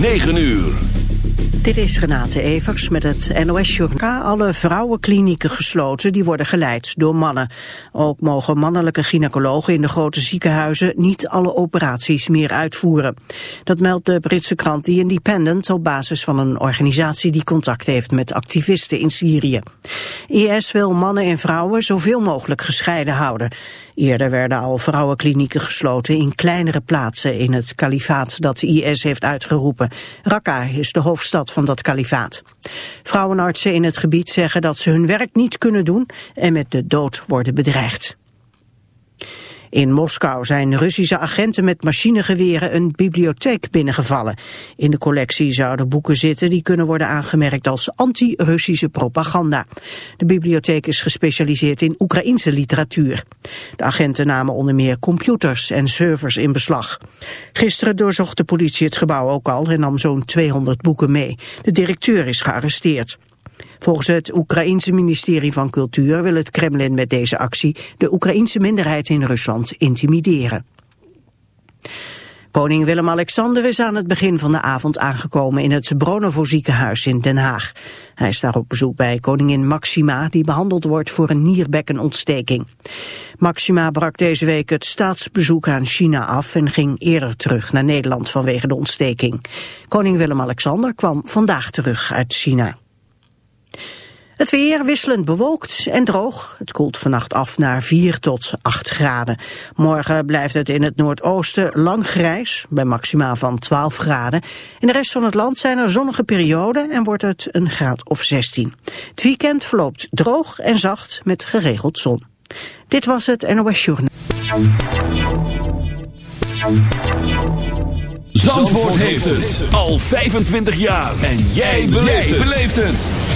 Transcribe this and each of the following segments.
9 uur. Dit is Renate Evers met het NOS Journaal. Alle vrouwenklinieken gesloten, die worden geleid door mannen. Ook mogen mannelijke gynaecologen in de grote ziekenhuizen niet alle operaties meer uitvoeren. Dat meldt de Britse krant The Independent op basis van een organisatie die contact heeft met activisten in Syrië. IS wil mannen en vrouwen zoveel mogelijk gescheiden houden. Eerder werden al vrouwenklinieken gesloten in kleinere plaatsen in het kalifaat dat IS heeft uitgeroepen. Raqqa is de hoofdstad van dat kalifaat. Vrouwenartsen in het gebied zeggen dat ze hun werk niet kunnen doen en met de dood worden bedreigd. In Moskou zijn Russische agenten met machinegeweren een bibliotheek binnengevallen. In de collectie zouden boeken zitten die kunnen worden aangemerkt als anti-Russische propaganda. De bibliotheek is gespecialiseerd in Oekraïnse literatuur. De agenten namen onder meer computers en servers in beslag. Gisteren doorzocht de politie het gebouw ook al en nam zo'n 200 boeken mee. De directeur is gearresteerd. Volgens het Oekraïense ministerie van Cultuur wil het Kremlin met deze actie de Oekraïense minderheid in Rusland intimideren. Koning Willem-Alexander is aan het begin van de avond aangekomen in het Bronovo ziekenhuis in Den Haag. Hij is daar op bezoek bij koningin Maxima, die behandeld wordt voor een nierbekkenontsteking. Maxima brak deze week het staatsbezoek aan China af en ging eerder terug naar Nederland vanwege de ontsteking. Koning Willem-Alexander kwam vandaag terug uit China. Het weer wisselend bewolkt en droog. Het koelt vannacht af naar 4 tot 8 graden. Morgen blijft het in het noordoosten lang grijs, bij maxima van 12 graden. In de rest van het land zijn er zonnige perioden en wordt het een graad of 16. Het weekend verloopt droog en zacht met geregeld zon. Dit was het NOS Journal. Zandvoort heeft het al 25 jaar. En jij beleeft het.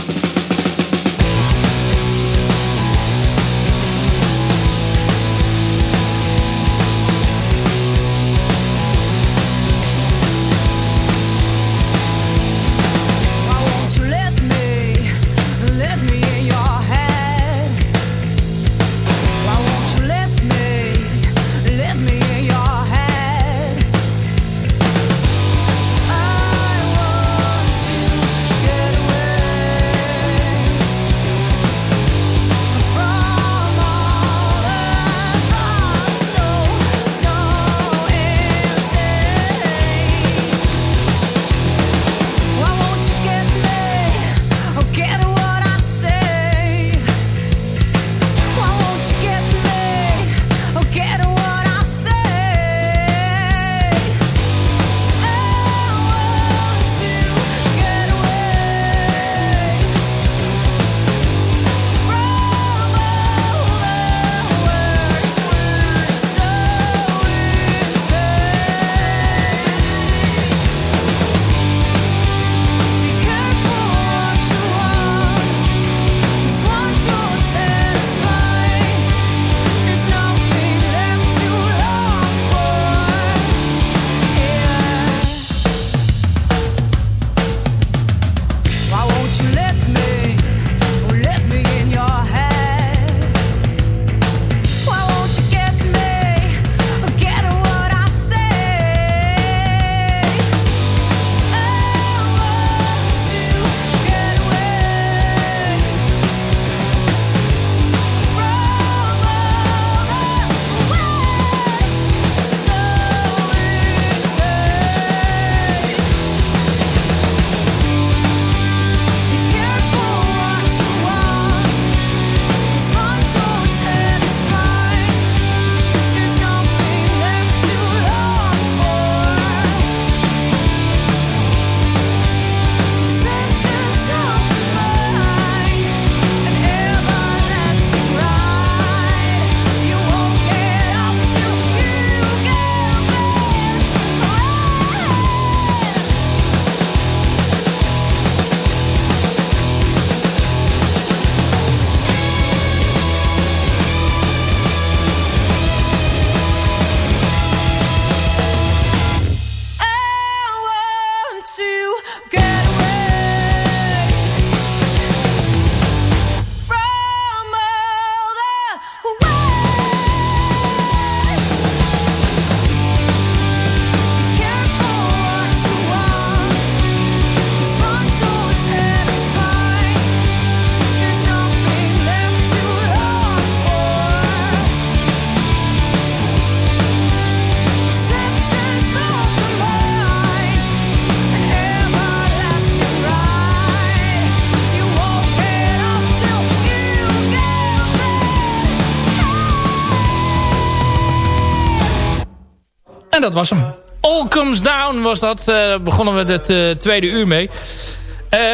Dat was hem. All Comes Down was dat. Uh, begonnen we het uh, tweede uur mee.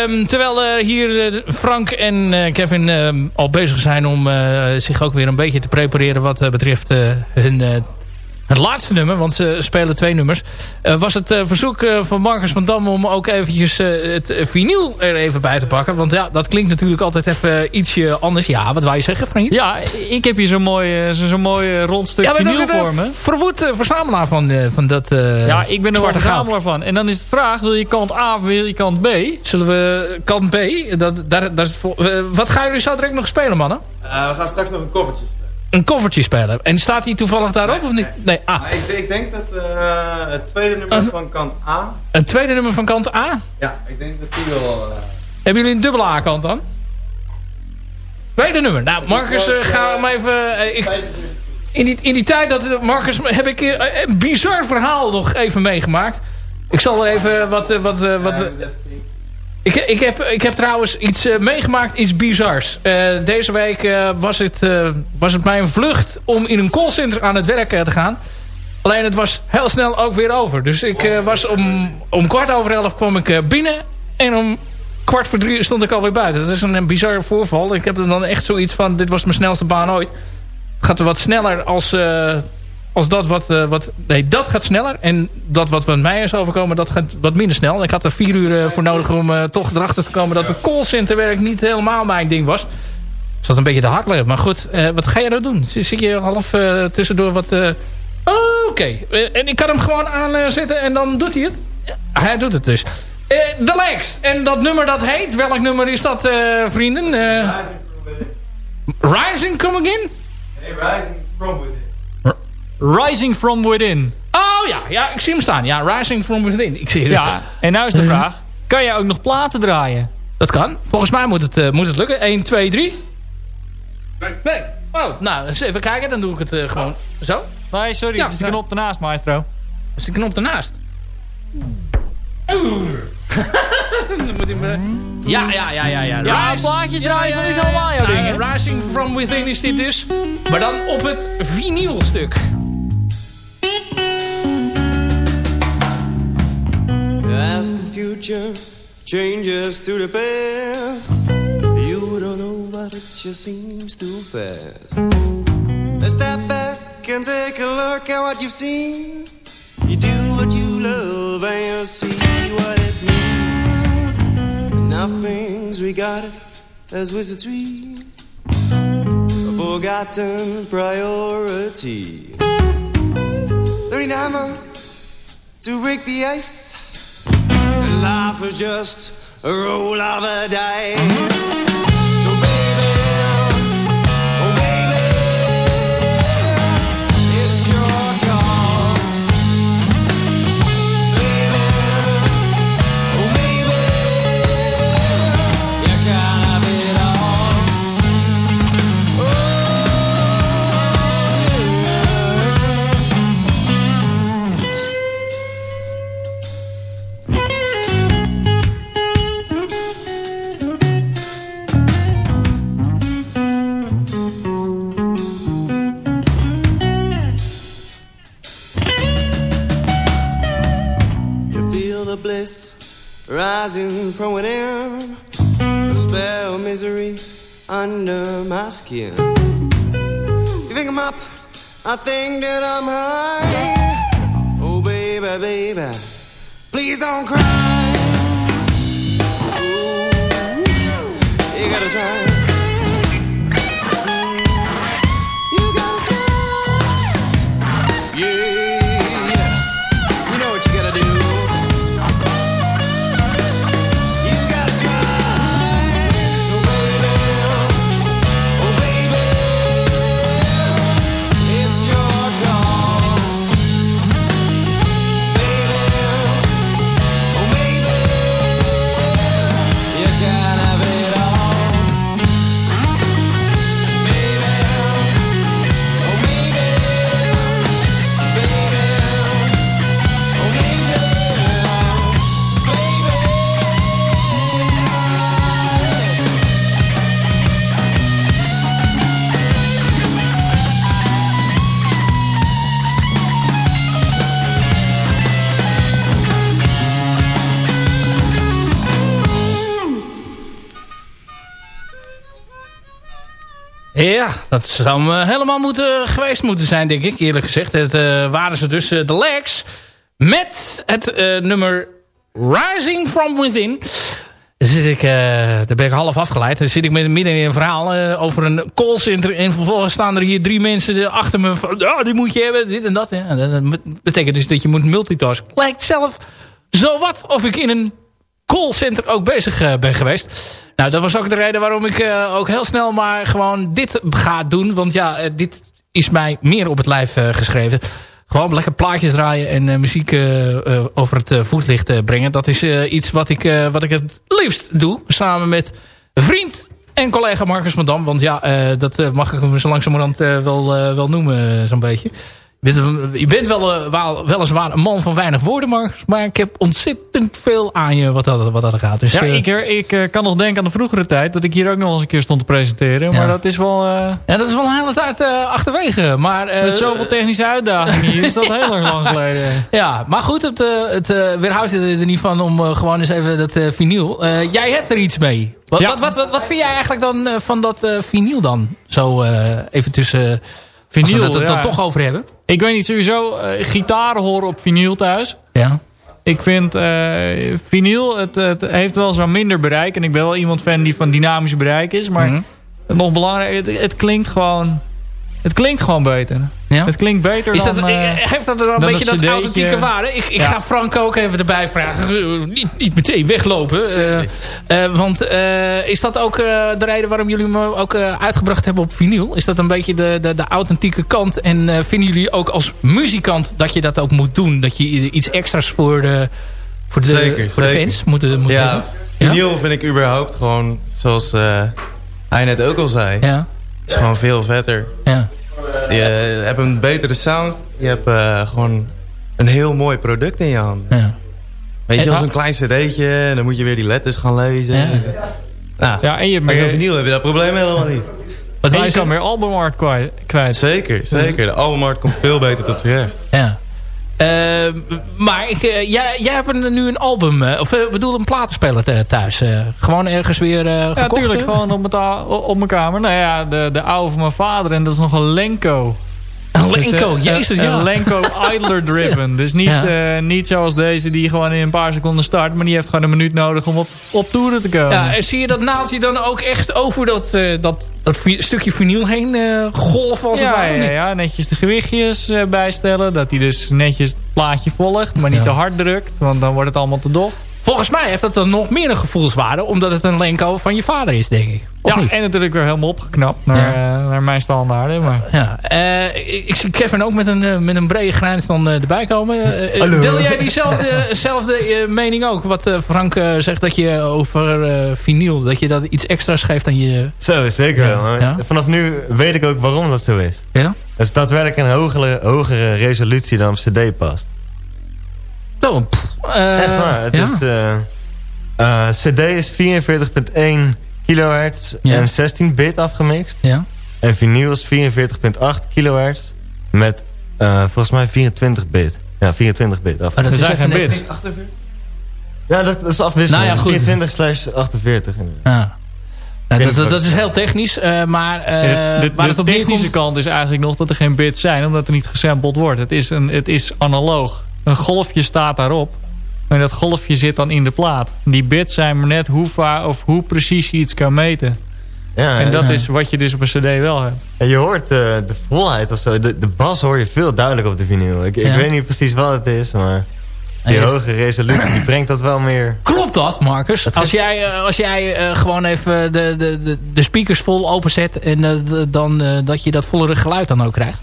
Um, terwijl uh, hier Frank en Kevin ehm, al bezig zijn om zich ook weer een beetje te prepareren wat betreft hun het laatste nummer, want ze spelen twee nummers... Uh, was het uh, verzoek uh, van Marcus van Dam om ook eventjes het vinyl er even bij te pakken. Want ja, dat klinkt natuurlijk altijd even ietsje anders. Ja, wat wou je zeggen, vriend? Ja, ik heb hier zo'n mooi, zo'n zo mooi rond stuk ja, vinyl voor me. verwoed verzamelaar van, van dat Ja, ik ben er wel verzamelaar van. En dan is de vraag, wil je kant A of wil je kant B? Zullen we kant B? Dat, daar, daar is wat gaan jullie zo direct nog spelen, mannen? we gaan straks nog een koffertje een koffertje spelen. En staat hij toevallig daarop nee, of niet? Nee, ah. ik, ik, denk dat uh, het tweede nummer van kant A... Het tweede nummer van kant A? Ja, ik denk dat die wel... Uh... Hebben jullie een dubbele A-kant dan? Tweede nummer. Nou, Marcus, uh, ga hem even... Ik, in, die, in die tijd dat Marcus heb ik een bizar verhaal nog even meegemaakt. Ik zal er even wat... wat, wat ik, ik, heb, ik heb trouwens iets uh, meegemaakt, iets bizars. Uh, deze week uh, was, het, was het mijn vlucht om in een callcenter aan het werk te gaan. Alleen het was heel snel ook weer over. Dus ik was om, om kwart over elf kwam ik binnen. En om kwart voor drie stond ik alweer buiten. Dat is een, een bizar voorval. Ik heb er dan echt zoiets van, dit was mijn snelste baan ooit. Het gaat wat sneller als als dat wat, uh, wat... Nee, dat gaat sneller. En dat wat met mij is overkomen, dat gaat wat minder snel. Ik had er vier uur uh, voor nodig om uh, toch erachter te komen... dat de callcenterwerk niet helemaal mijn ding was. Zat een beetje te hakkelen. Maar goed, wat ga je nou doen? Zit je half tussendoor wat... Oh, Oké. Okay. en ik kan hem gewoon aanzetten en dan doet hij het. Hij doet het dus. de Lex. En dat nummer dat heet... Welk nummer is dat, vrienden? Rising Come Again? Nee, Rising From Within. Rising From Within. Oh ja, ja, ik zie hem staan. Ja, Rising From Within. Ik zie het. Ja, en nou is de vraag. Kan jij ook nog platen draaien? Dat kan. Volgens mij moet het, uh, moet het lukken. 1, 2, 3. Nee. nee. Oh, nou, eens even kijken. Dan doe ik het uh, gewoon zo. Nee, sorry. Ja, het is de knop ernaast, maestro. Is de knop ernaast. dan moet hij me... Ja, ja, ja, ja. Ja, ja Rise, plaatjes draaien ja, ja, is nog niet helemaal jouw ding, uh, Rising From Within is dit dus. Maar dan op het vinylstuk. As the future changes to the past. You don't know but it just seems too fast. Step back and take a look at what you've seen. You do what you love and you see what it means. Now things regarded as wizardry A forgotten priority. Learning hammer to break the ice and life is just a roll of a dice. Rising from within. A spell misery under my skin. You think I'm up? I think that I'm high. Oh, baby, baby, please don't cry. Ooh, you gotta try. Ja, dat zou helemaal moeten, geweest moeten zijn, denk ik, eerlijk gezegd. Het eh, waren ze dus eh, de Legs met het eh, nummer Rising From Within. Zit ik, daar ben ik half afgeleid. Dan zit ik midden in een verhaal over een callcenter. En vervolgens staan er hier drie mensen achter me. Oh, die moet je hebben, dit en dat. Dat betekent dus dat je moet multitasken. Lijkt zelf zo wat of ik in een callcenter ook bezig ben geweest. Nou, dat was ook de reden waarom ik eh, ook heel snel maar gewoon dit ga doen. Want ja, eh, dit is mij meer op het lijf eh, geschreven. Gewoon lekker plaatjes draaien en muziek over het voetlicht brengen. Dat is iets wat ik, wat ik het liefst doe. Samen met vriend en collega Marcus van Dam. Want ja, dat mag ik hem zo langzamerhand wel, wel noemen, zo'n beetje. Je bent, wel, eh, wel, weliswaar een man van weinig woorden. Maar ik heb ontzettend veel aan je wat dat, wat dat gaat. Dus, Ja, eh, ik, ik eh, kan nog denken aan de vroegere tijd dat ik hier ook nog eens een keer stond te presenteren. Maar dat is wel... ja, dat is wel een hele tijd achterwege. Maar, met zoveel technische uitdagingen hier is dat heel erg lang geleden. Ja, maar goed, het, het weerhoudt je er niet van om gewoon eens even dat eh, vinyl. Jij hebt er iets mee. Wat, Ja. wat, wat, wat, wat vind jij eigenlijk dan van dat vinyl dan? Zo even tussen... Vinyl, als we het er ja. dan toch over hebben. Ik weet niet, sowieso uh, gitaren horen op vinyl thuis. Ja. Ik vind uh, vinyl, het, het, heeft wel zo'n minder bereik. En ik ben wel iemand fan die van dynamisch bereik is. Maar Mhm. nog belangrijk, het, het klinkt gewoon... Het klinkt gewoon beter. Ja? Het klinkt beter Is dan... dat, eh, heeft dat dan een dan beetje dat cd'tje. authentieke waarde? Ik, ik Ja. ga Frank ook even erbij vragen. Eh, niet, niet meteen weglopen. eh, eh, want eh, is dat ook eh, de reden waarom jullie me ook eh, uitgebracht hebben op vinyl? Is dat een beetje de, de, de authentieke kant? En eh, vinden jullie ook als muzikant dat je dat ook moet doen? Dat je iets extra's voor de, voor de, Zeker, voor de fans moet, moet Ja, hebben? vinyl vind ik überhaupt gewoon, zoals eh, hij net ook al zei, Ja, is gewoon veel vetter. ja. Je hebt een betere sound, je hebt eh, gewoon een heel mooi product in je hand. ja. Weet je, als een klein cd'tje en dan moet je weer die letters gaan lezen. Ja. Nou, ja, en je, zo'n meer, vinyl heb je dat probleem helemaal niet. Wat en wij je kan meer albumart kwijt. kwijt. Zeker, zeker. De albummarkt komt veel beter tot zijn recht. Ja. Eh, maar ik, eh, jij, jij hebt nu een album, eh, of ik bedoel een platenspeler th- thuis. eh, gewoon ergens weer eh Ja, gekocht? natuurlijk. eh? Gewoon op op mijn kamer. Nou ja, de, de oude van mijn vader. En dat is nog een Lenko. Een Dus, Lenko, eh, jezus, ja. Een Lenko idler driven. Dus niet, Ja. eh, niet zoals deze die gewoon in een paar seconden start. Maar die heeft gewoon een minuut nodig om op, op toeren te komen. Ja, en zie je dat naaldje dan ook echt over dat, eh, dat, dat stukje vinyl heen eh golven als het ja, ware? ja, netjes de gewichtjes eh, bijstellen. Dat hij dus netjes het plaatje volgt. Maar niet te hard drukt. Want dan wordt het allemaal te dof. Volgens mij heeft dat dan nog meer een gevoelswaarde, omdat het een Lenko van je vader is, denk ik. Of ja, niet? en natuurlijk weer helemaal opgeknapt naar, Ja. eh, naar mijn standaarden. Maar Ja, eh, ik, ik zie Kevin ook met een, eh, met een brede grijns dan eh, erbij komen. Hallo. deel jij diezelfde zelfde, mening ook? Wat eh, Frank zegt dat je over eh vinyl, dat je dat iets extra's geeft aan je... Zo, zeker Ja, wel. Maar ja. Vanaf nu weet ik ook waarom dat zo is. Ja? Het is daadwerkelijk een hogere, hogere resolutie dan op cd past. Eh, Echt waar. Het ja. is, eh, eh, cd is 44.1 kilohertz Ja. en 16 bit afgemixt. Ja. En vinyl is 44.8 kilohertz met eh, volgens mij 24 bit. Ja, 24 bit af. Maar dat is geen net- bits. Ja, dat, dat is afwisselend. Nou ja, goed. 24 slash 48. Ja. Nou, dat, dat, dat is heel technisch, eh, maar eh, Ja, de, waar de het op technische kant is eigenlijk nog dat er geen bits zijn, omdat er niet gesampled wordt. Het is, een, het is analoog. Een golfje staat daarop. En dat golfje zit dan in de plaat. Die bits zijn maar net hoe vaak of hoe precies je iets kan meten. Ja, En dat ja. is wat je dus op een cd wel hebt. En je hoort eh, de volheid of zo. De, de bas hoor je veel duidelijker op de vinyl. Ik, Ja. ik weet niet precies wat het is, maar die hoge resolutie die brengt dat wel meer. Klopt dat, Marcus? Als jij, eh, als jij eh, gewoon even de, de, de, de speakers vol openzet... en dan eh, dat je dat vollere geluid dan ook krijgt.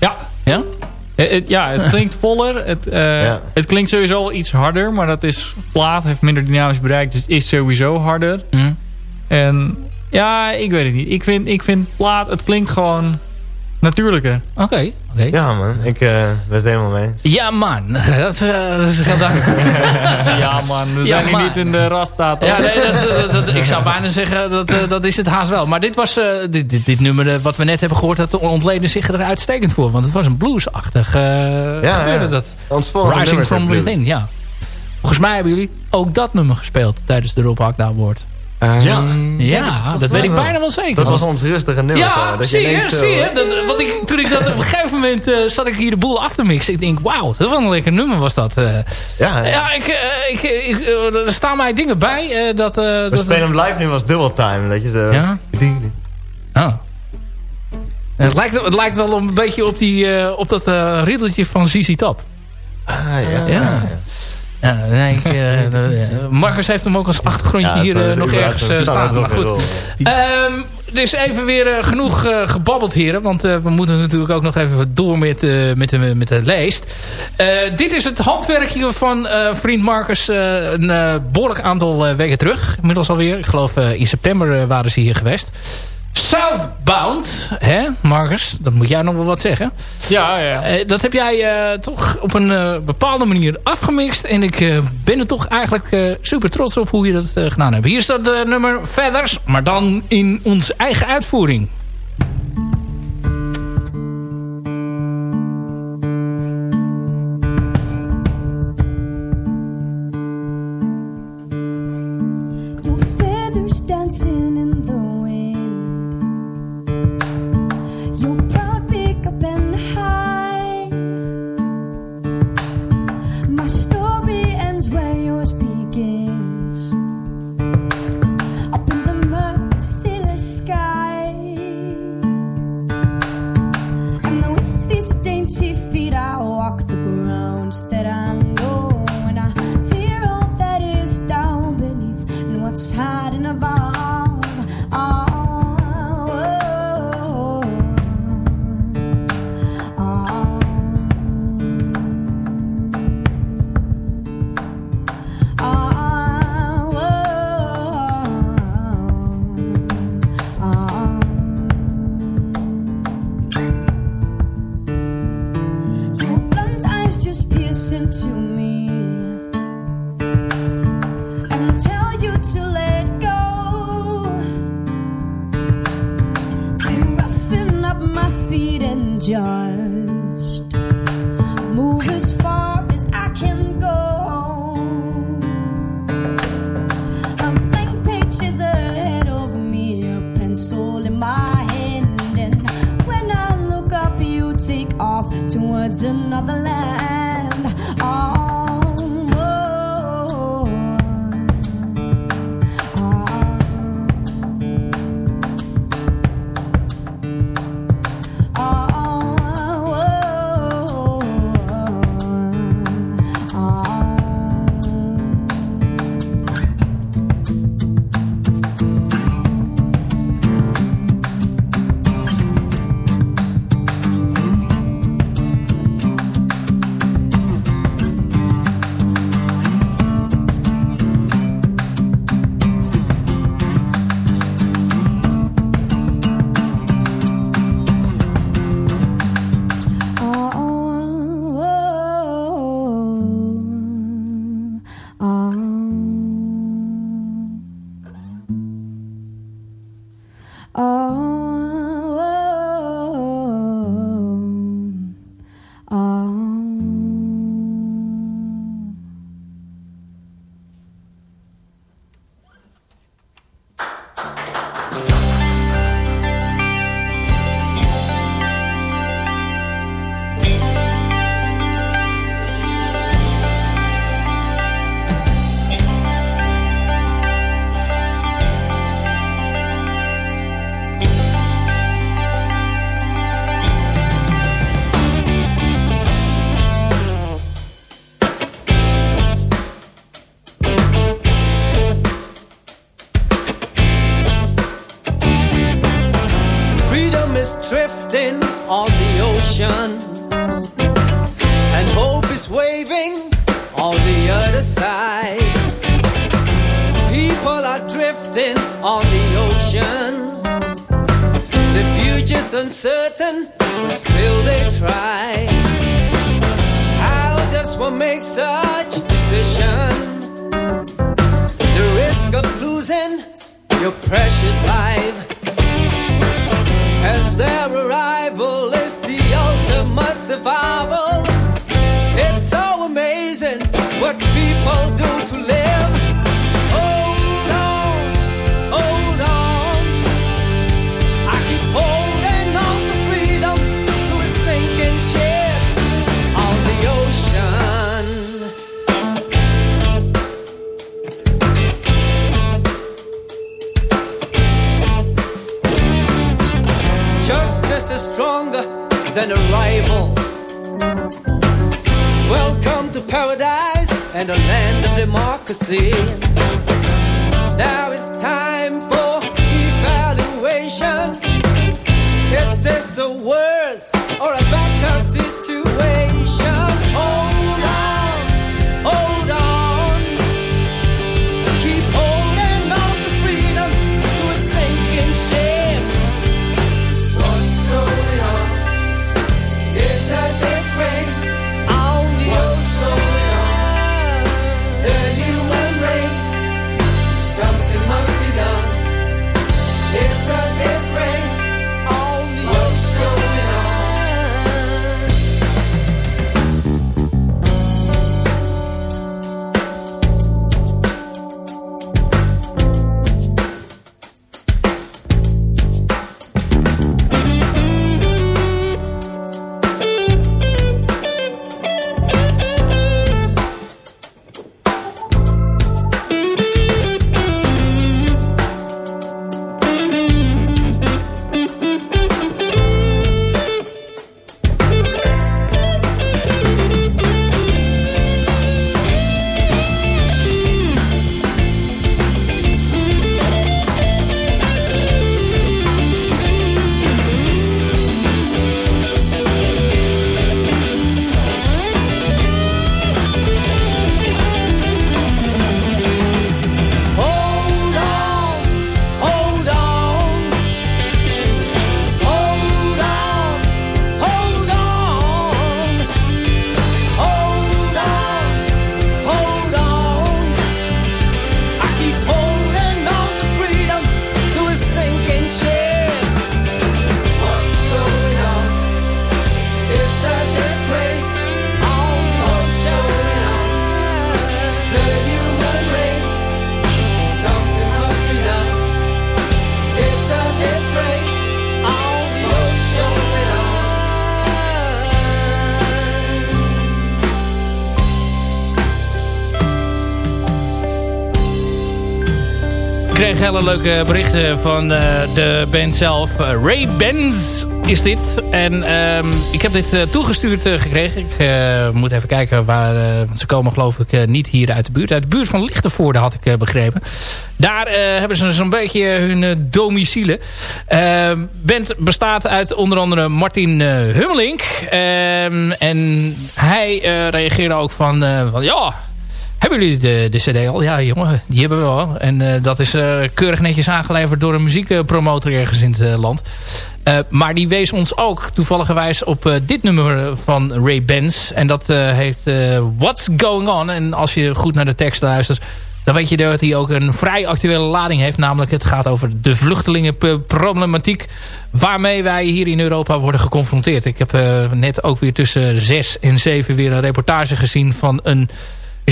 Ja, Ja? Eh, het, ja, het klinkt voller. Het, eh, Ja. het klinkt sowieso wel iets harder. Maar dat is plaat, heeft minder dynamisch bereik. Dus het is sowieso harder. Hm. En ja, ik weet het niet. Ik vind, ik vind plaat, het klinkt gewoon natuurlijker. Oké, oké. Ja man, ik eh, ben het helemaal mee eens. Ja, man. Dat is, eh, dat is heel duidelijk. Ja man, we Ja, zijn hier niet in de rasta toch? Ja, nee, dat, eh, dat, ik zou bijna zeggen, dat, dat is het haast wel. Maar dit was, eh, dit, dit, dit nummer wat we net hebben gehoord, dat ontleden zich er uitstekend voor. Want het was een bluesachtig eh Ja, gebeurde ja. dat. Rising from. Within, ja. Volgens mij hebben jullie ook dat nummer gespeeld tijdens de Rob Hakda Award. Ehm, Ja. Ja, dat weet ik bijna wel zeker. Dat was ons rustige nummer. Ja, zo, dat zie je, zo- zie je. Dat, want ik, toen ik dat op een gegeven moment eh, zat ik hier de boel af te mixen. Ik denk, wauw, dat was een lekker nummer was dat. eh. Ja, ja, ik, eh, ik, ik, er staan mij dingen bij. eh, dat, eh, we dat spelen hem live nu als double time. Dat je zo... Ja? Oh. Het lijkt, het lijkt wel een beetje op, die, eh, op dat riddeltje van ZZ Top. Ah, ja. Ja. Ja, nee, ik, eh, eh, Marcus heeft hem ook als achtergrondje Ja, hier eh, is nog ergens eh, staan. Maar goed. dus even weer eh, genoeg eh, gebabbeld heren. Want eh, we moeten natuurlijk ook nog even door met, eh, met, de, met de lijst. Eh, dit is het handwerkje van eh, vriend Marcus. eh, een eh, behoorlijk aantal eh, weken terug. Inmiddels alweer. Ik geloof eh, in september eh, waren ze hier geweest. Southbound, hè, Marcus? Dat moet jij nog wel wat zeggen. Ja, ja. Eh, dat heb jij eh, toch op een eh, bepaalde manier afgemixt. En ik ben er toch eigenlijk super trots op hoe je dat gedaan hebt. Hier staat het nummer Feathers, maar dan in onze eigen uitvoering. what people do to live. Hold on, hold on. I keep holding on to freedom to a sinking ship on the ocean. Justice is stronger than a rival. Welcome to paradise and a land of democracy. Now it's hele leuke berichten van eh, de band zelf. Eh, Ray Benz is dit. En ehm, ik heb dit eh, toegestuurd gekregen. Ik moet even kijken waar... ze komen geloof ik niet hier uit de buurt. Uit de buurt van Lichtenvoorde had ik begrepen. Daar hebben ze zo'n beetje hun domicilie. Ehm, band bestaat uit onder andere Martin Hummelink. Ehm, en hij reageerde ook van... van ja, hebben jullie de, de cd al? Ja, jongen, die hebben we wel. En eh, dat is eh, keurig netjes aangeleverd door een muziekpromotor ergens in het eh, land. Maar die wees ons ook toevalligerwijs op dit nummer van Ray Benz. En dat eh, What's Going On. En als je goed naar de tekst luistert... dan weet je dat hij ook een vrij actuele lading heeft. Namelijk het gaat over de vluchtelingenproblematiek... waarmee wij hier in Europa worden geconfronteerd. Ik heb net ook weer tussen zes en zeven weer een reportage gezien van een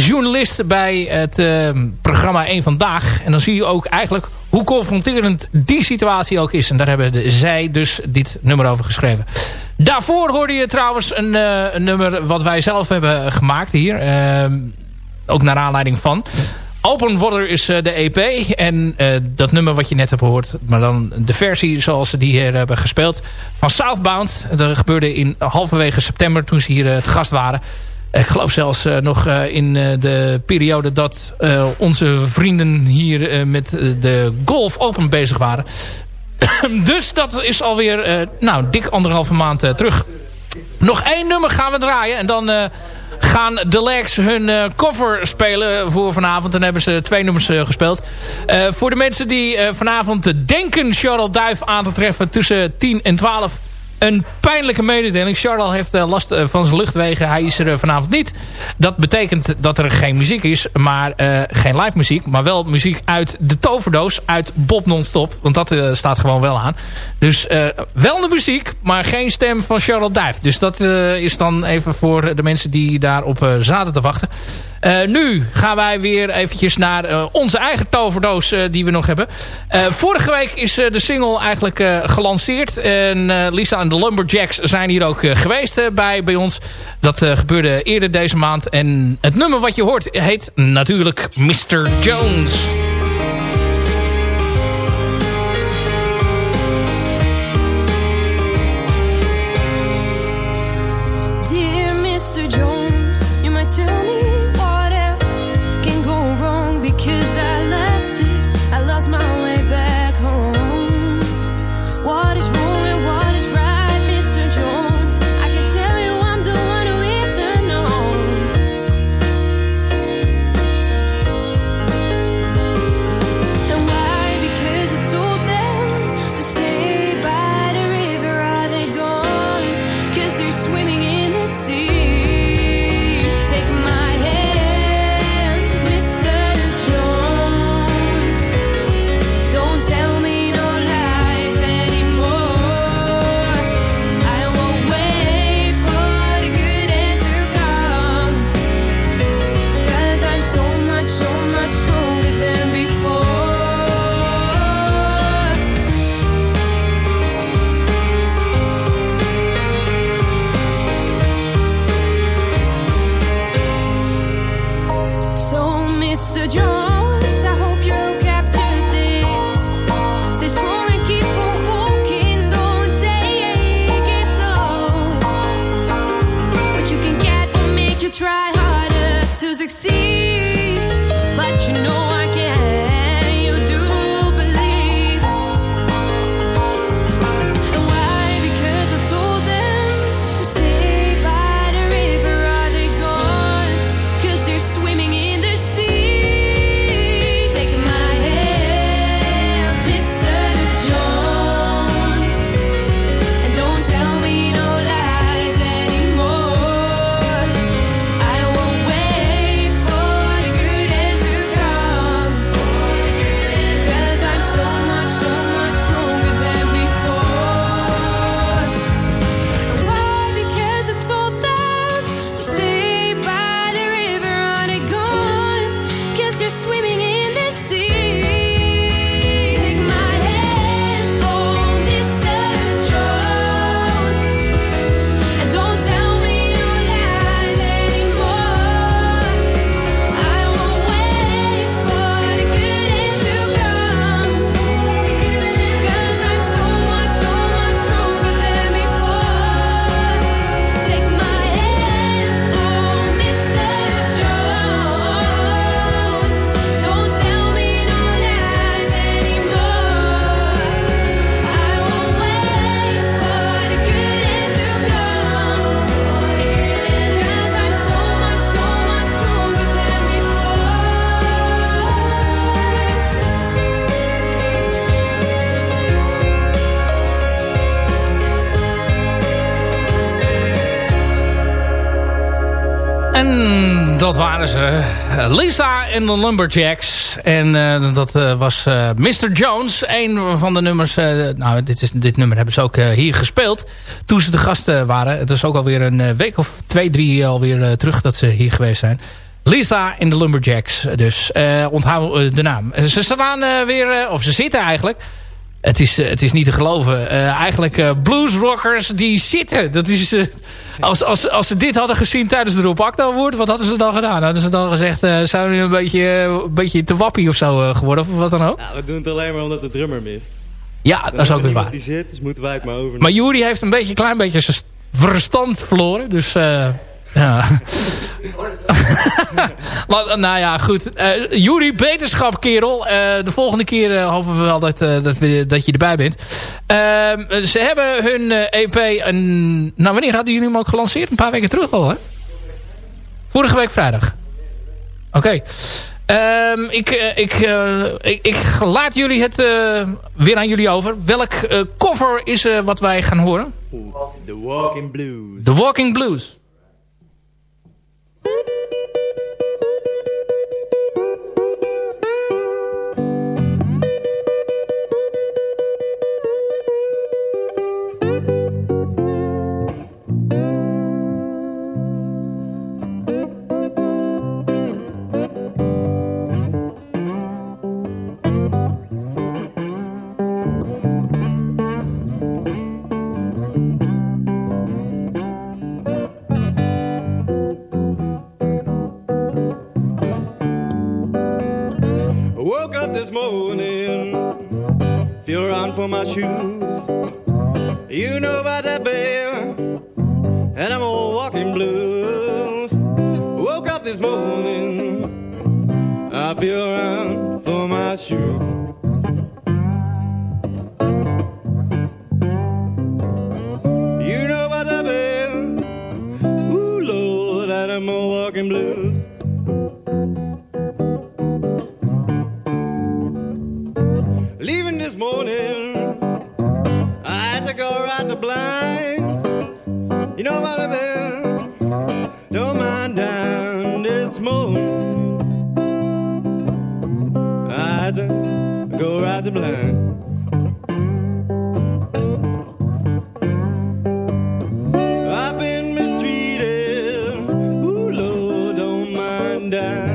journalist bij het eh, programma 1 Vandaag. En dan zie je ook eigenlijk hoe confronterend die situatie ook is. En daar hebben zij dus dit nummer over geschreven. Daarvoor hoorde je trouwens een, eh, nummer wat wij zelf hebben gemaakt hier. Eh, ook naar aanleiding van. Open Water is eh, de EP. En eh, dat nummer wat je net hebt gehoord. Maar dan de versie zoals ze die hier hebben gespeeld. Van Southbound. Dat gebeurde in halverwege september toen ze hier te gast waren. Ik geloof zelfs eh, nog eh, in eh, de periode dat onze vrienden hier met de Golf Open bezig waren. dus dat is alweer nou, dik anderhalve maand terug. Nog één nummer gaan we draaien. En dan gaan de Legs hun cover spelen voor vanavond. Dan hebben ze twee nummers gespeeld. Voor de mensen die vanavond denken Charles Duif aan te treffen tussen 10 en 12... Een pijnlijke mededeling. Charles heeft eh, last eh, van zijn luchtwegen. Hij is er eh, vanavond niet. Dat betekent dat er geen muziek is. Maar geen live muziek. Maar wel muziek uit de toverdoos. Uit Bob Nonstop. Want dat staat gewoon wel aan. Dus wel de muziek. Maar geen stem van Charles Duif. Dus dat is dan even voor de mensen die daarop eh, zaten te wachten. Eh, nu gaan wij weer eventjes naar eh, onze eigen toverdoos eh, die we nog hebben. Vorige week is de single eigenlijk gelanceerd. En Lisa en de Lumberjacks zijn hier ook geweest bij, bij ons. Dat gebeurde eerder deze maand. En het nummer wat je hoort heet natuurlijk Mr. Jones. Waren ze. Lisa en de Lumberjacks. En eh, dat eh, was eh, Mr. Jones. Een van de nummers. nou, dit, is, dit nummer hebben ze ook hier gespeeld. Toen ze de gasten waren. Het is ook alweer een week of twee, drie alweer terug dat ze hier geweest zijn. Lisa en de Lumberjacks. Dus onthoud de naam. Ze staan weer, of ze zitten eigenlijk het is, het is niet te geloven. Uh, eigenlijk uh, bluesrockers die zitten. Dat is, uh, als, als, als ze dit hadden gezien tijdens de Rob Akda Award, wat hadden ze dan gedaan? Hadden ze dan gezegd, zijn we een beetje, een beetje te wappie of zo geworden? Of wat dan ook? Ja, we doen het alleen maar omdat de drummer mist. Ja, dat is ook weer waar. die zit, dus moeten wij het maar over. Maar Jury heeft een beetje, klein beetje zijn verstand verloren. Dus... Ja. maar, nou ja, goed. Uh, Jury, beterschap kerel. Uh, de volgende keer uh, hopen we wel dat, dat, we, dat je erbij bent. Ehm, ze hebben hun EP... Een, nou, wanneer hadden jullie hem ook gelanceerd? Een paar weken terug al, hè? Vorige week vrijdag. Oké. Okay. Um, ik, ik, ik, ik, laat jullie het weer aan jullie over. Welk cover is wat wij gaan horen? The Walking Blues. The Walking Blues. This morning. Feel around for my shoes. You know about that bear, and I'm all walking blues. Woke up this morning. I feel around for my shoes. timeline. I've been mistreated. Ooh, Lord, don't mind I.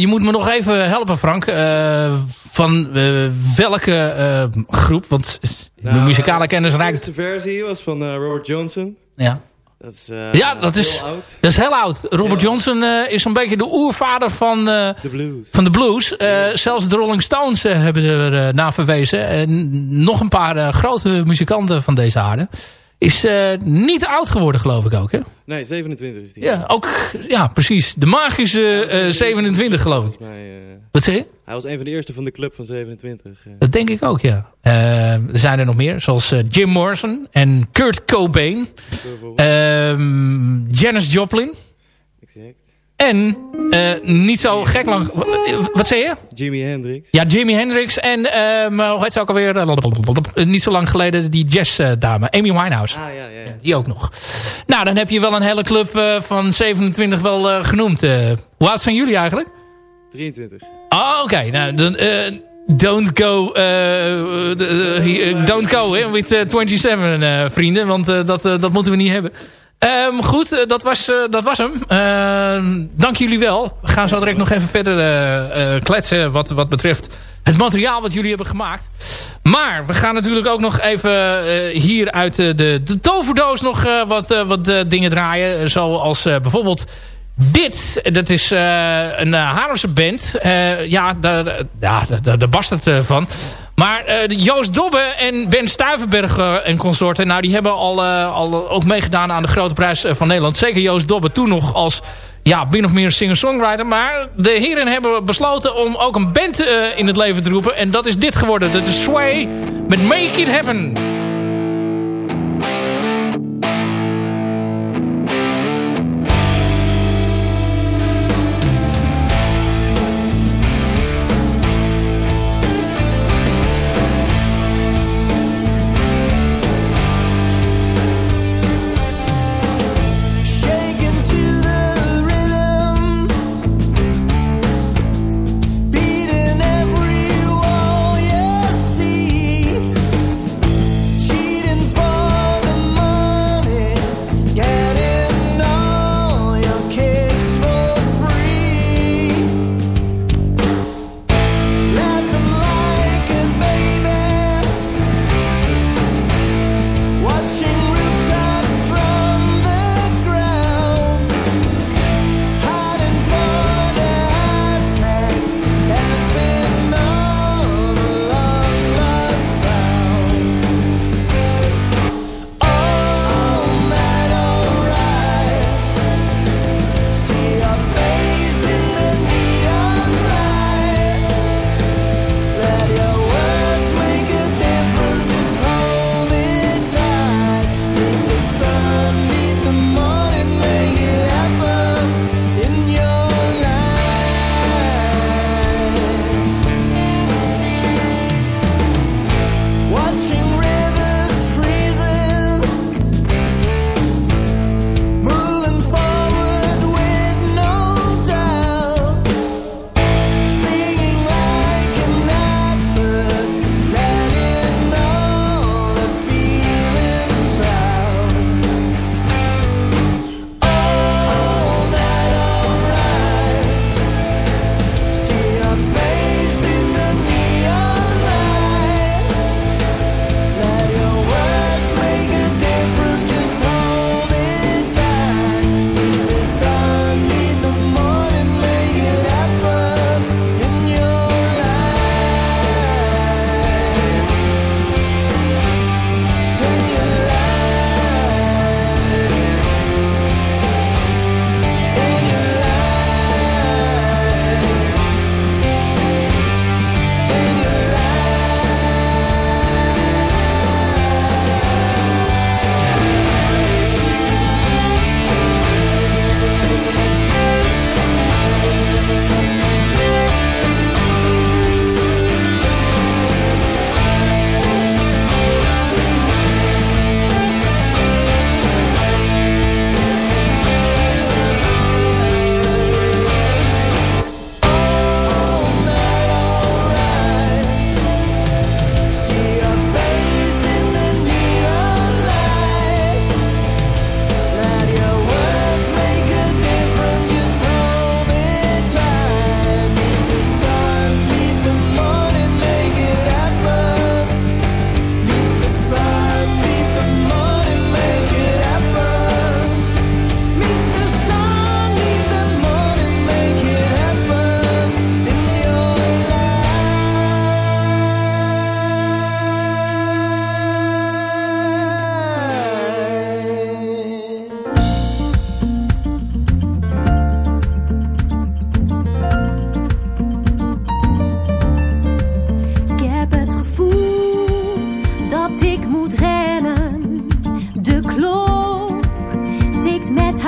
je moet me nog even helpen, Frank. Eh, van eh, welke eh, groep? Want de muzikale kennis De reikt... eerste versie was van eh, Robert Johnson. Ja. Dat is, eh, Ja, dat is, heel oud. dat is heel oud. Robert Johnson eh, is zo'n beetje de oervader van, eh, De blues. van de blues. Eh, zelfs de Rolling Stones eh, hebben er eh, naar verwezen. En nog een paar eh, grote muzikanten van deze aarde. Is eh, niet oud geworden, geloof ik ook, hè? Nee, 27 is die. Ja, ook, ja, precies. De magische eh 27, geloof ik. Mij, eh, Wat zeg je? hij was een van de eerste van de club van 27. eh. Dat denk ik ook, ja. Eh, er zijn er nog meer, zoals Jim Morrison en Kurt Cobain. Ehm, Janis Joplin. En eh, niet zo gek lang... Wat zei je? Jimi Hendrix. Ja, Jimi Hendrix en ehm, hoe heet ze ook alweer? Eh, niet zo lang geleden die jazzdame, Amy Winehouse. Ah, ja, ja, ja. Die ook nog. Nou, dan heb je wel een hele club eh, van 27 wel eh, genoemd. Eh, hoe oud zijn jullie eigenlijk? 23. Oh, oké. Nou, dan... eh, don't go, eh, eh, eh, don't go hè, with eh, 27 eh, vrienden, want eh, dat, eh, dat moeten we niet hebben. Ehm, goed, eh, dat, was, eh, dat was hem. Ehm, dank jullie wel. We gaan zo direct nog even verder eh, kletsen wat, wat betreft het materiaal wat jullie hebben gemaakt. Maar we gaan natuurlijk ook nog even eh, hier uit de, de toverdoos nog wat, wat dingen draaien. Zoals bijvoorbeeld dit. Dat is een uh, Haarlemse band. Ja, daar, ja, daar, daar, barst het van. Maar eh, Joost Dobbe en Ben Stuivenberg eh, en consorten... nou, die hebben al, eh, al ook meegedaan aan de Grote Prijs van Nederland. Zeker Joost Dobbe toen nog als ja, min of meer singer-songwriter. Maar de heren hebben besloten om ook een band in het leven te roepen. En dat is dit geworden. Dat is Sway met Make It Happen.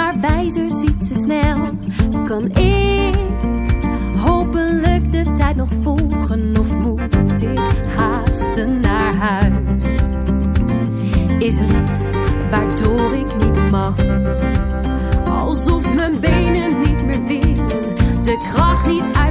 maar wijzer ziet ze snel. Kan ik hopelijk de tijd nog volgen of moet ik haasten naar huis? Is er iets waardoor ik niet mag? Alsof mijn benen niet meer willen, de kracht niet uit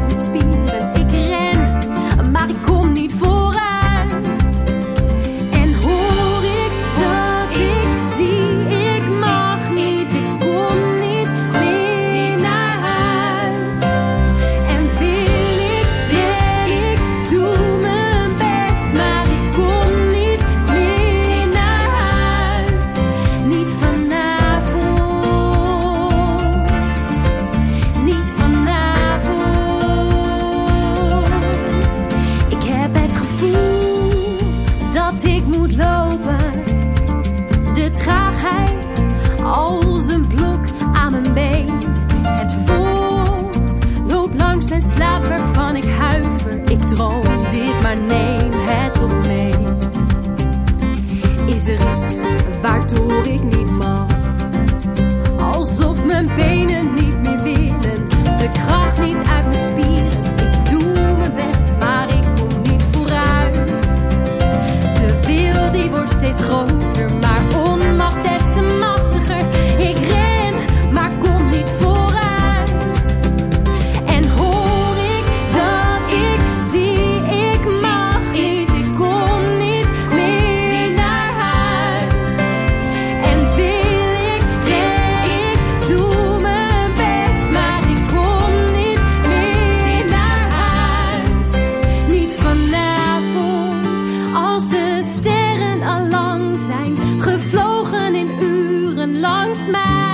smile.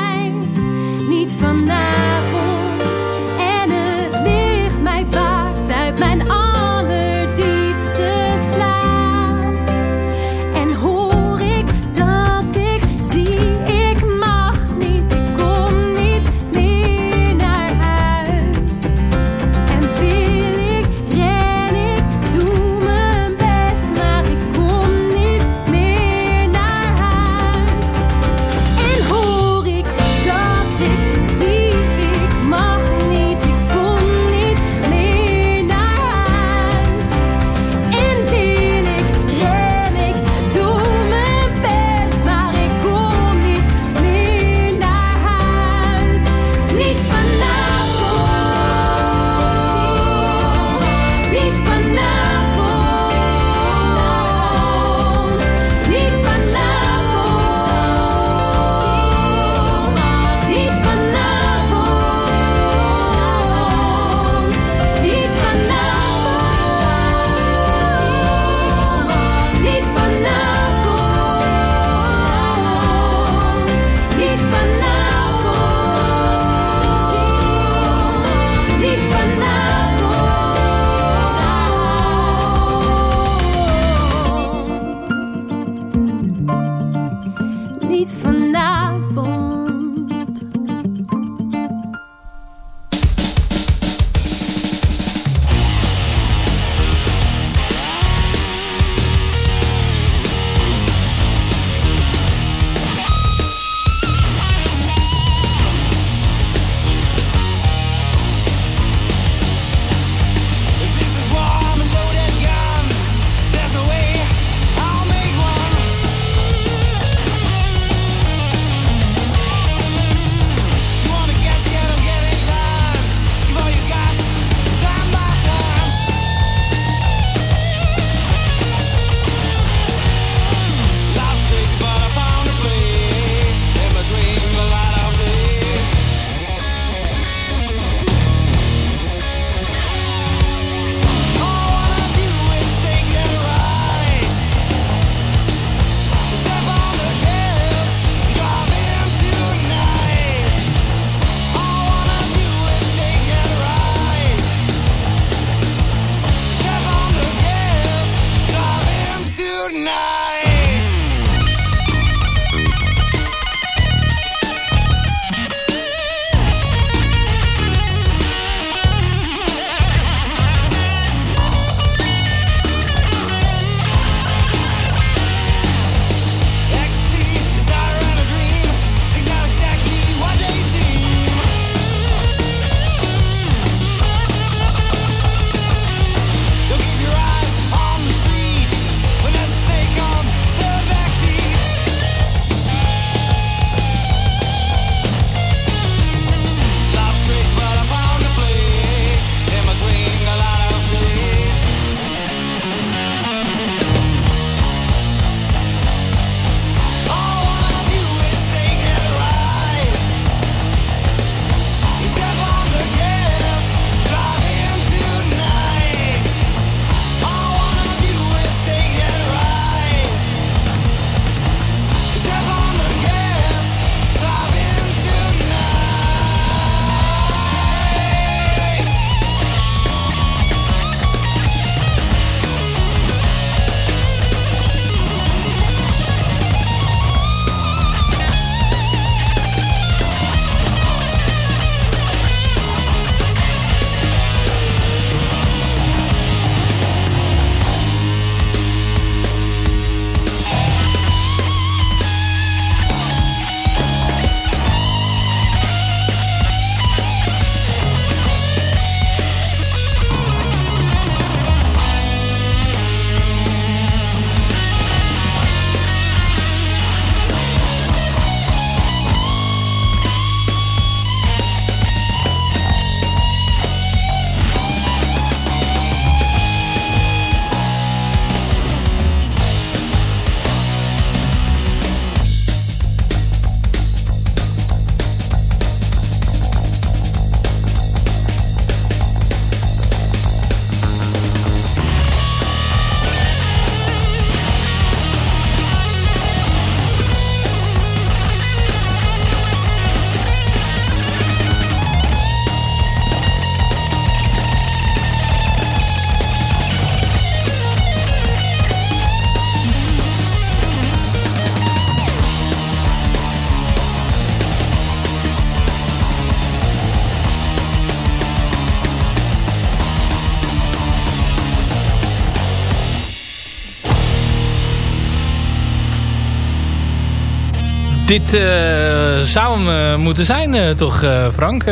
Dit eh, zou hem eh, moeten zijn, eh, toch, Frank?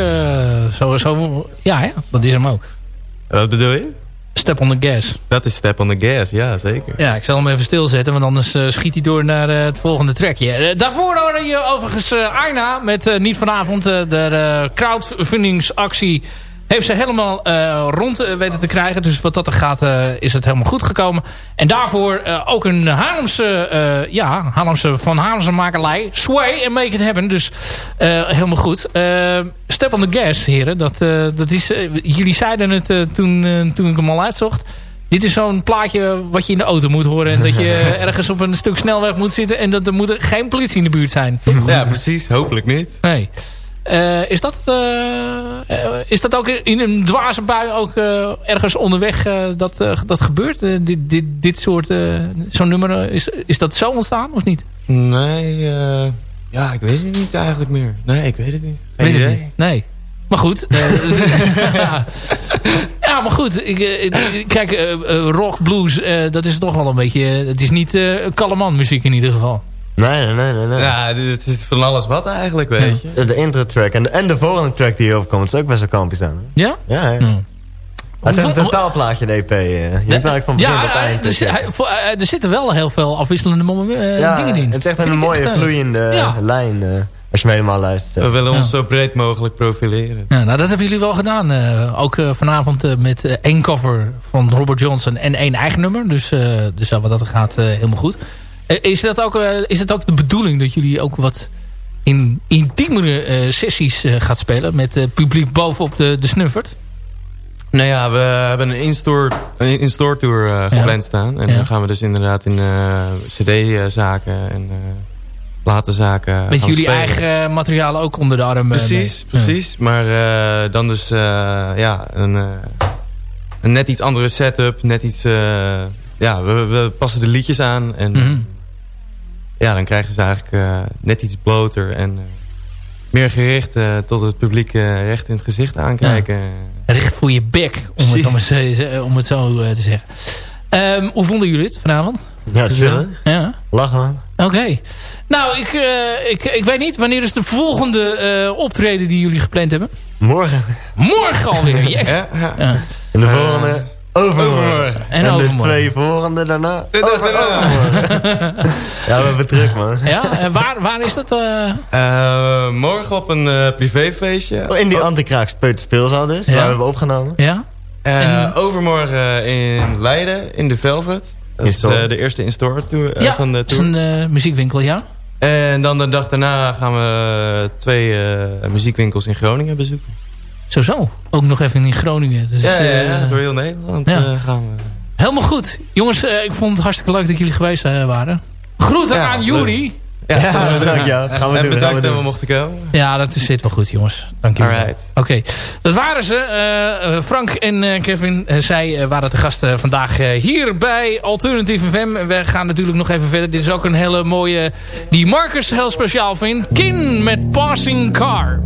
Zo, zo, ja, ja, dat is hem ook. Wat bedoel je? Step on the gas. Dat is Step on the Gas, ja zeker. Ja, ik zal hem even stilzetten, want anders schiet hij door naar het volgende trackje. Eh, daarvoor hoorde je overigens Arna met Niet Vanavond. de crowdfundingsactie heeft ze helemaal rond weten te krijgen. Dus wat dat er gaat, is het helemaal goed gekomen. En daarvoor ook een Haarlemse, ja, Haarlemse van Haarlemse makelij. Sway and Make It Happen. Dus helemaal goed. Step on the gas, heren. Dat, dat is, jullie zeiden het toen, toen ik hem al uitzocht. Dit is zo'n plaatje wat je in de auto moet horen. En dat je ergens op een stuk snelweg moet zitten. En dat er moet geen politie in de buurt zijn. Ja, precies. Hopelijk niet. Nee. Uh, is, dat, uh, is dat ook in een dwaze bui ook uh, ergens onderweg dat, dat gebeurt? dit, dit, dit soort, zo'n nummer, is, is dat zo ontstaan of niet? Nee, ja, ik weet het niet eigenlijk meer. Nee, ik weet het niet. Geen weet idee. Het niet. Nee. Maar goed. ja. ja, maar goed. Ik, ik, kijk, rock, blues, dat is toch wel een beetje... Het is niet Kalleman muziek in ieder geval. Nee, nee, nee, nee. Ja, het is van alles wat eigenlijk, weet je. De, intro track en de, en de volgende track die hierop komt... is ook best wel kampjes aan. Ja? Ja, ja. Hmm. Het is een totaalplaatje, de EP. Je hebt eigenlijk van begin ja, tot eind. Dus, er zitten wel heel veel afwisselende uh, ja, dingen in. het is echt een mooie echt, vloeiende ja. lijn... Uh, als je me helemaal luistert. We willen ons zo breed mogelijk profileren. Ja, nou, dat hebben jullie wel gedaan. Uh, ook uh, vanavond uh, met één cover van Robert Johnson en één eigen nummer. Dus, dus wat dat gaat helemaal goed. Is, dat ook, is het ook de bedoeling dat jullie ook wat in intiemere sessies gaat spelen... met het publiek bovenop de, de snuffert? Nou ja, we hebben een in-store in -store tour uh, gepland ja. staan. En ja. dan gaan we dus inderdaad in uh, cd-zaken en uh, platenzaken Met jullie spelen. eigen materiaal ook onder de arm Precies, mee. precies. Ja. Maar dan dus ja, een, een net iets andere setup. Net iets... ja, we, we, passen de liedjes aan. En Mhm. mm -hmm. Ja, dan krijgen ze eigenlijk net iets bloter en meer gericht uh, tot het publiek uh, recht in het gezicht aankijken. Ja. Recht voor je bek, om het, om het, om het zo uh, te zeggen. Um, hoe vonden jullie het vanavond? Ja, chillen. Ja. Lachen man. Oké. Okay. Nou, ik, ik, ik weet niet, wanneer is de volgende optreden die jullie gepland hebben? Morgen. Morgen alweer, yes. ja, ja. ja. En de volgende... Overmorgen. overmorgen. En, en overmorgen. de twee volgende daarna. Over, ja, we hebben druk, man. Ja, en waar, waar is dat? Uh... Uh, morgen op een uh, privéfeestje. Oh, in die Antikraaks Speelzaal dus, ja. waar we hebben opgenomen. Ja. En... Overmorgen in Leiden, in de Velvet. Dat is de eerste in-store tour ja, van de tour. dat is een muziekwinkel, ja. En dan de dag daarna gaan we twee muziekwinkels in Groningen bezoeken. Zo zo. Ook nog even in Groningen. Dus, ja, ja, ja, door heel Nederland ja. uh, gaan we. Helemaal goed. Jongens, uh, ik vond het hartstikke leuk dat jullie geweest uh, waren. Groeten ja, aan Juri. Ja, ja, bedankt. Ja. Gaan we en doen, bedankt gaan we dat we mochten komen. Ja, dat zit wel goed, jongens. Dank jullie Alright. Oké. Okay. Dat waren ze. Frank en Kevin. zij waren de gasten vandaag hier bij Alternative FM. We gaan natuurlijk nog even verder. Dit is ook een hele mooie... die Marcus heel speciaal vindt. Kin met Passing Car.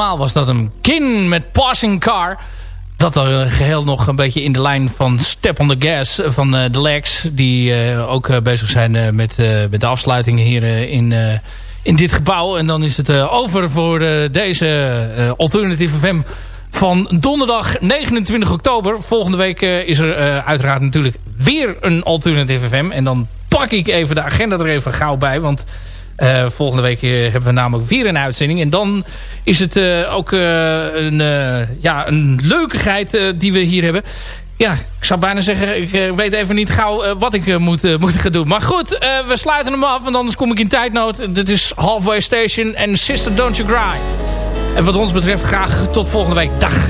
Allemaal was dat een Kin met Passing Car. Dat er geheel nog een beetje in de lijn van Step on the Gas van uh, de Legs. Die ook bezig zijn met, met de afsluiting hier in, in dit gebouw. En dan is het over voor deze Alternative FM van donderdag 29 oktober. Volgende week is er uiteraard natuurlijk weer een Alternative FM. En dan pak ik even de agenda er even gauw bij. Want uh, volgende week uh, hebben we namelijk weer een uitzending. En dan is het uh, ook een, ja, een leukigheid die we hier hebben. Ja, ik zou bijna zeggen, ik weet even niet gauw wat ik moet, moet gaan doen. Maar goed, we sluiten hem af, want anders kom ik in tijdnood. Dit is Halfway Station en Sister Don't You Cry. En wat ons betreft graag tot volgende week. Dag!